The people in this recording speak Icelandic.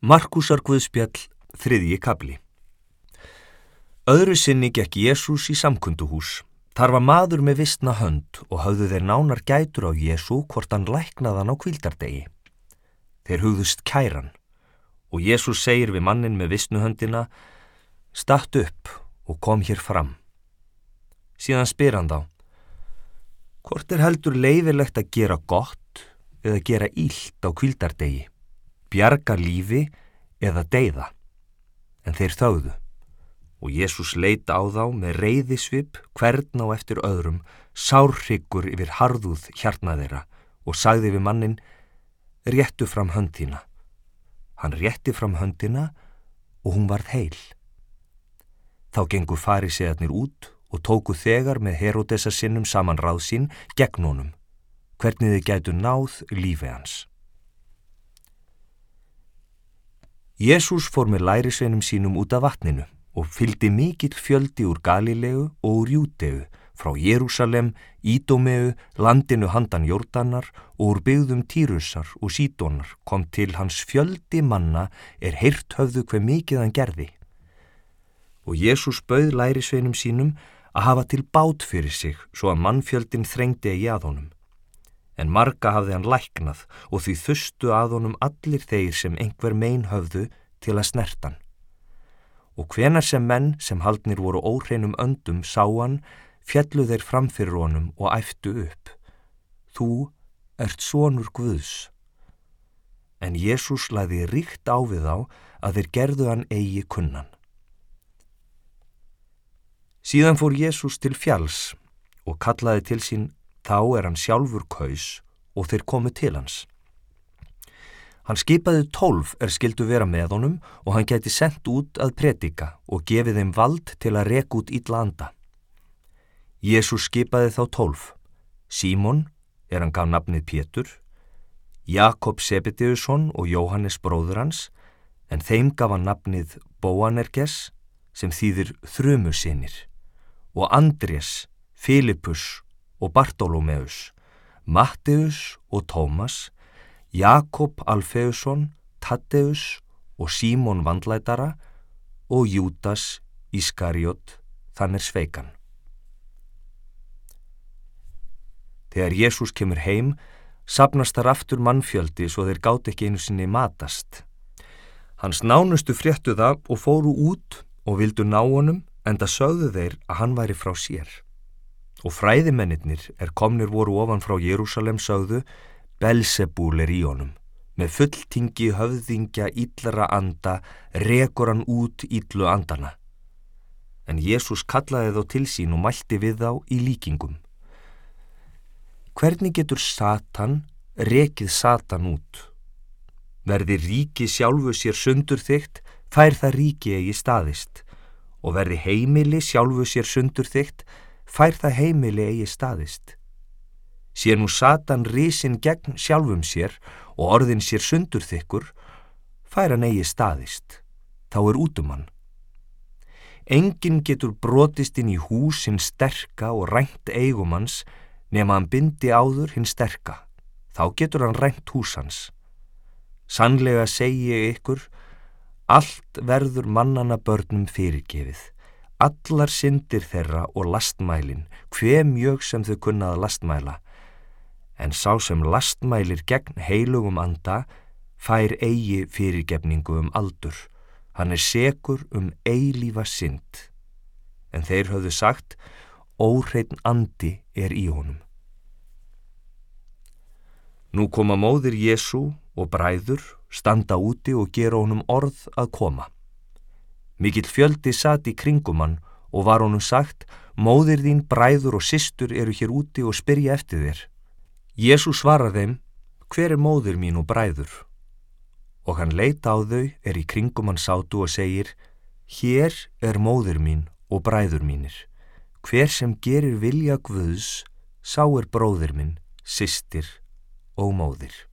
Markusar Guðspjall, þriðji kabli Öðru sinni gekk Jésús í samkunduhús. Þar var maður með vistna hönd og hafðu þeir nánar gætur á Jésú hvort hann læknaðan á kvildardegi. Þeir hugðust kæran og Jésús segir við mannin með vistnuhöndina Statt upp og kom hér fram. Síðan spyr hann þá Hvort er heldur leifilegt að gera gott eða gera ílt á kvildardegi? Bjarga lífi eða deyða. En þeir þáðu og Jésús leita á þá með reyðisvip hvern á eftir öðrum, sárryggur yfir harðúð hjarna þeirra og sagði við mannin, réttu fram höndina. Hann rétti fram höndina og hún varð heil. Þá gengur farisegarnir út og tóku þegar með Herodesa sinnum saman ráð sín gegn honum, hvernig þið gætu náð lífi hans. Jésús fór með lærisveinum sínum út af vatninu og fyldi mikill fjöldi úr Galilegu og úr Júteu, frá Jérúsalem, Ídómeu, landinu handan Jórdanar og úr byggðum Týrusar og Sídónar kom til hans fjöldi manna er hirt höfðu hver mikið hann gerði. Og Jésús bauð lærisveinum sínum að hafa til bát fyrir sig svo að mannfjöldin þrengdi að honum en marga hafði hann læknað og því þustu að honum allir þeir sem einhver mein höfðu til að snertan. Og hvenar sem menn sem haldnir voru óhreinum öndum sá hann, fjallu þeir framfyrir honum og æftu upp. Þú ert sonur Guðs. En Jésús laði ríkt á við þá að þeir gerðu hann eigi kunnan. Síðan fór Jésús til fjalls og kallaði til sín Þá er hann sjálfur kaus og þeir komu til hans. Hann skipaði tólf er skildu vera með honum og hann geti sendt út að predika og gefið þeim vald til að reka út ítla anda. Jésús skipaði þá tólf. Símon er hann gaf nafnið Pétur, Jakob Sebedeusson og Jóhannes bróður hans, en þeim gaf hann nafnið Bóanerges sem þýðir þrumusinir og Andrés, Filipus og Bartolomeus, Matteus og Tómas, Jakob Alfeusson, Taddeus og Símon Vandlætara og Júdas Ískariot, þann er sveikan. Þegar Jésús kemur heim, sapnast þar aftur mannfjöldi svo þeir gátt ekki einu sinni matast. Hans nánustu fréttu það og fóru út og vildu ná honum en það sögðu þeir að hann væri frá sér. Og fræðimennir er komnir voru ofan frá Jérúsalem sögðu, Belzebúl er í honum. Með fulltingi höfðingja íllara anda rekur hann út íllu andana. En Jésús kallaði þá til sín og mælti við þá í líkingum. Hvernig getur Satan rekið Satan út? Verði ríki sjálfu sér sundur þygt, fær það ríki eigi staðist og verði heimili sjálfu sér sundur þygt, fær það heimili eigi staðist. Sér nú Satan risin gegn sjálfum sér og orðin sér sundur þykkur, fær hann eigi staðist. Þá er útum hann. Engin getur brotist inn í hús hinn sterka og rænt eigumanns nema hann bindi áður hinn sterka. Þá getur hann rænt hús hans. Sannlega segi ég ykkur, allt verður mannana börnum fyrirgefið allar syndir þeirra og lastmælin, hver mjög sem þau kunnaða lastmæla, en sá sem lastmælir gegn heilugum anda fær eigi fyrirgefningu um aldur, hann er segur um eilífa synd. En þeir höfðu sagt, óhreitn andi er í honum. Nú koma móðir Jésu og bræður, standa úti og gera honum orð að koma. Mikill fjöldi satt í kringumann og var honum sagt, móðir þín, bræður og systur eru hér úti og spyrja eftir þér. Jésu svarar þeim, hver er móðir mín og bræður? Og hann leita á þau, er í kringumann sátu og segir, hér er móðir mín og bræður mínir. Hver sem gerir vilja Guðs, sá er bróðir minn, systir og móðir.